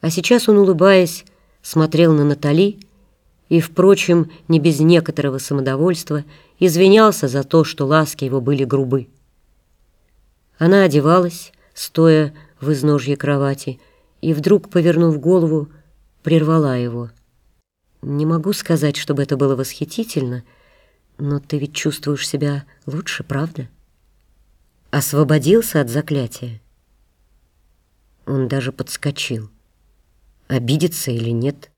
А сейчас он, улыбаясь, смотрел на Натали и, впрочем, не без некоторого самодовольства, извинялся за то, что ласки его были грубы. Она одевалась, стоя в изножье кровати, и вдруг, повернув голову, прервала его. «Не могу сказать, чтобы это было восхитительно, но ты ведь чувствуешь себя лучше, правда?» Освободился от заклятия. Он даже подскочил обидится или нет.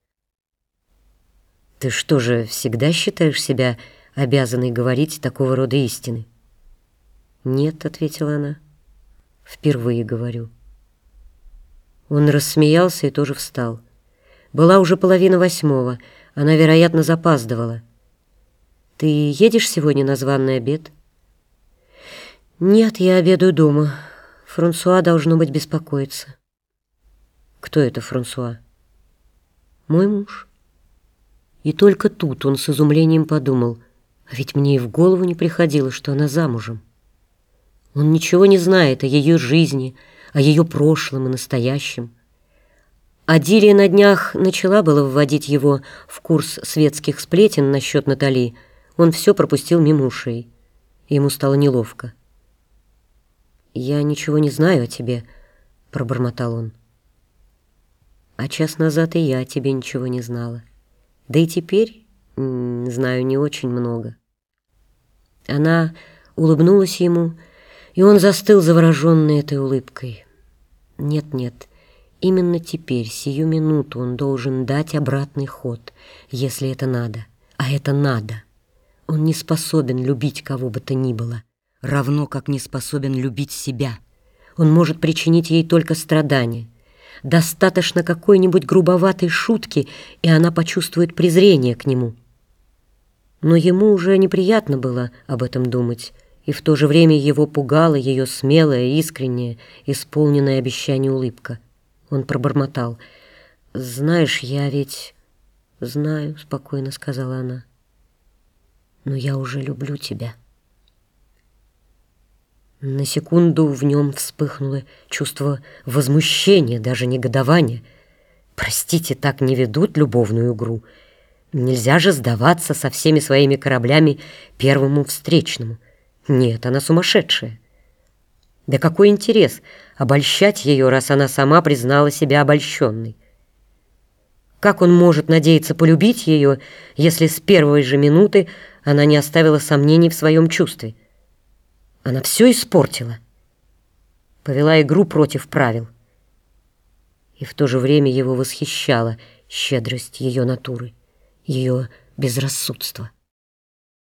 Ты что же, всегда считаешь себя обязанной говорить такого рода истины? Нет, ответила она. Впервые говорю. Он рассмеялся и тоже встал. Была уже половина восьмого. Она, вероятно, запаздывала. Ты едешь сегодня на званный обед? Нет, я обедаю дома. Франсуа должно быть беспокоиться. Кто это Франсуа? Мой муж. И только тут он с изумлением подумал, а ведь мне и в голову не приходило, что она замужем. Он ничего не знает о ее жизни, о ее прошлом и настоящем. Адилия на днях начала было вводить его в курс светских сплетен насчет Натали. Он все пропустил мимо ушей. Ему стало неловко. «Я ничего не знаю о тебе», — пробормотал он. А час назад и я о тебе ничего не знала. Да и теперь знаю не очень много. Она улыбнулась ему, и он застыл завороженный этой улыбкой. Нет-нет, именно теперь, сию минуту, он должен дать обратный ход, если это надо. А это надо. Он не способен любить кого бы то ни было, равно как не способен любить себя. Он может причинить ей только страдания. Достаточно какой-нибудь грубоватой шутки, и она почувствует презрение к нему. Но ему уже неприятно было об этом думать, и в то же время его пугала ее смелая, искренняя, исполненная обещание улыбка. Он пробормотал. «Знаешь, я ведь...» «Знаю», — спокойно сказала она. «Но я уже люблю тебя». На секунду в нем вспыхнуло чувство возмущения, даже негодования. Простите, так не ведут любовную игру. Нельзя же сдаваться со всеми своими кораблями первому встречному. Нет, она сумасшедшая. Да какой интерес обольщать ее, раз она сама признала себя обольщенной? Как он может надеяться полюбить ее, если с первой же минуты она не оставила сомнений в своем чувстве? Она все испортила. Повела игру против правил. И в то же время его восхищала щедрость ее натуры, ее безрассудство.